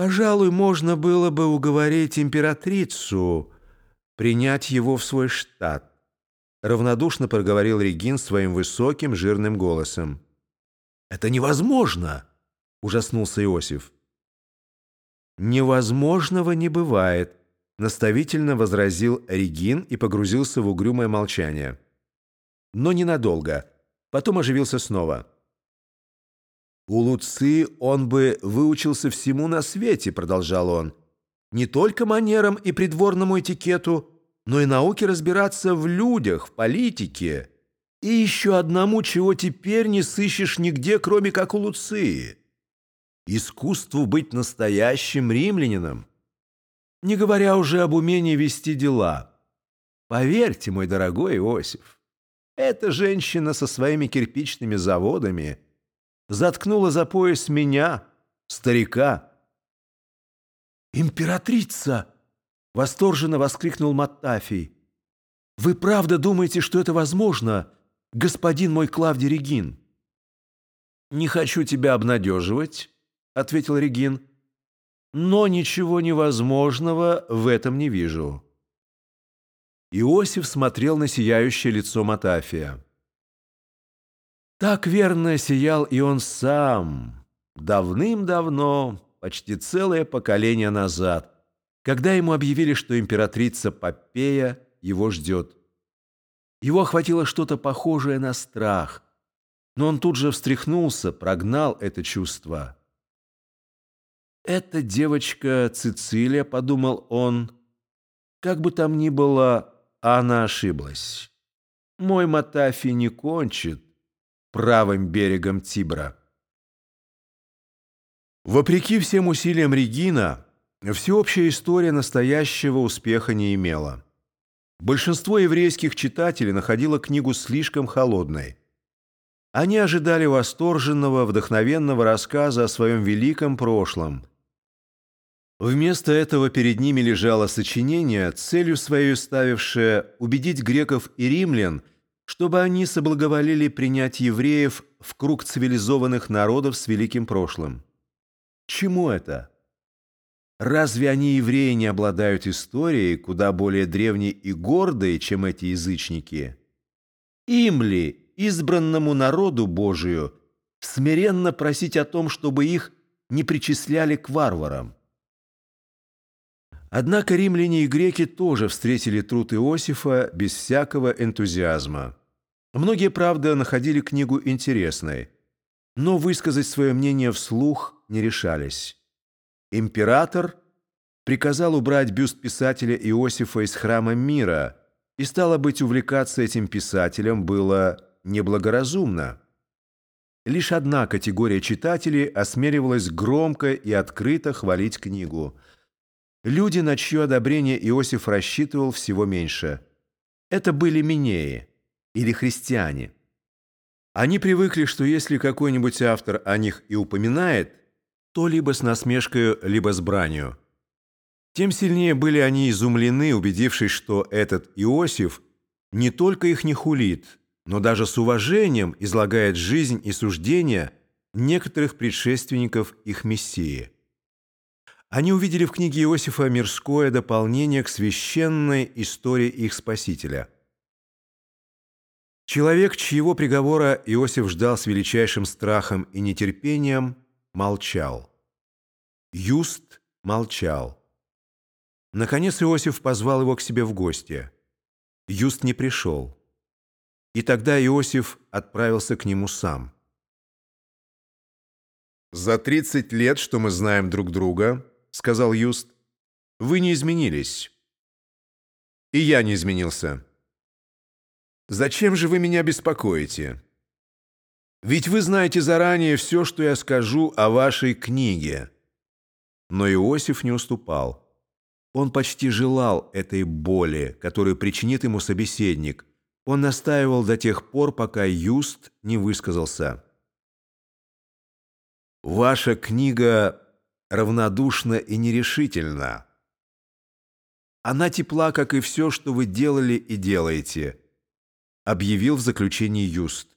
Пожалуй, можно было бы уговорить императрицу принять его в свой штат. Равнодушно проговорил Регин своим высоким жирным голосом. «Это невозможно!» — ужаснулся Иосиф. «Невозможного не бывает», — наставительно возразил Регин и погрузился в угрюмое молчание. Но ненадолго. Потом оживился снова. «У Луцы он бы выучился всему на свете», — продолжал он. «Не только манерам и придворному этикету, но и науке разбираться в людях, в политике. И еще одному, чего теперь не сыщешь нигде, кроме как у Луции. Искусству быть настоящим римлянином. Не говоря уже об умении вести дела. Поверьте, мой дорогой Иосиф, эта женщина со своими кирпичными заводами — заткнула за пояс меня, старика. «Императрица!» — восторженно воскликнул Маттафий. «Вы правда думаете, что это возможно, господин мой Клавдий Регин?» «Не хочу тебя обнадеживать», — ответил Регин, «но ничего невозможного в этом не вижу». Иосиф смотрел на сияющее лицо Матафия. Так верно сиял и он сам, давным-давно, почти целое поколение назад, когда ему объявили, что императрица Попея его ждет. Его охватило что-то похожее на страх, но он тут же встряхнулся, прогнал это чувство. «Это девочка Цицилия», — подумал он. «Как бы там ни было, она ошиблась. Мой Матафи не кончит, правым берегом Тибра. Вопреки всем усилиям Регина, всеобщая история настоящего успеха не имела. Большинство еврейских читателей находило книгу слишком холодной. Они ожидали восторженного, вдохновенного рассказа о своем великом прошлом. Вместо этого перед ними лежало сочинение, целью своей ставившее убедить греков и римлян – чтобы они соблаговолили принять евреев в круг цивилизованных народов с великим прошлым. Чему это? Разве они, евреи, не обладают историей, куда более древней и гордой, чем эти язычники? Им ли, избранному народу Божию, смиренно просить о том, чтобы их не причисляли к варварам? Однако римляне и греки тоже встретили труд Иосифа без всякого энтузиазма. Многие, правда, находили книгу интересной, но высказать свое мнение вслух не решались. Император приказал убрать бюст писателя Иосифа из храма мира, и стало быть, увлекаться этим писателем было неблагоразумно. Лишь одна категория читателей осмеливалась громко и открыто хвалить книгу. Люди, на чье одобрение Иосиф рассчитывал всего меньше. Это были Минеи или христиане. Они привыкли, что если какой-нибудь автор о них и упоминает, то либо с насмешкой, либо с бранью. Тем сильнее были они изумлены, убедившись, что этот Иосиф не только их не хулит, но даже с уважением излагает жизнь и суждения некоторых предшественников их Мессии. Они увидели в книге Иосифа мирское дополнение к священной истории их Спасителя – Человек, чьего приговора Иосиф ждал с величайшим страхом и нетерпением, молчал. Юст молчал. Наконец Иосиф позвал его к себе в гости. Юст не пришел. И тогда Иосиф отправился к нему сам. «За тридцать лет, что мы знаем друг друга, — сказал Юст, — вы не изменились. И я не изменился». Зачем же вы меня беспокоите? Ведь вы знаете заранее все, что я скажу о вашей книге». Но Иосиф не уступал. Он почти желал этой боли, которую причинит ему собеседник. Он настаивал до тех пор, пока Юст не высказался. «Ваша книга равнодушна и нерешительна. Она тепла, как и все, что вы делали и делаете» объявил в заключении Юст.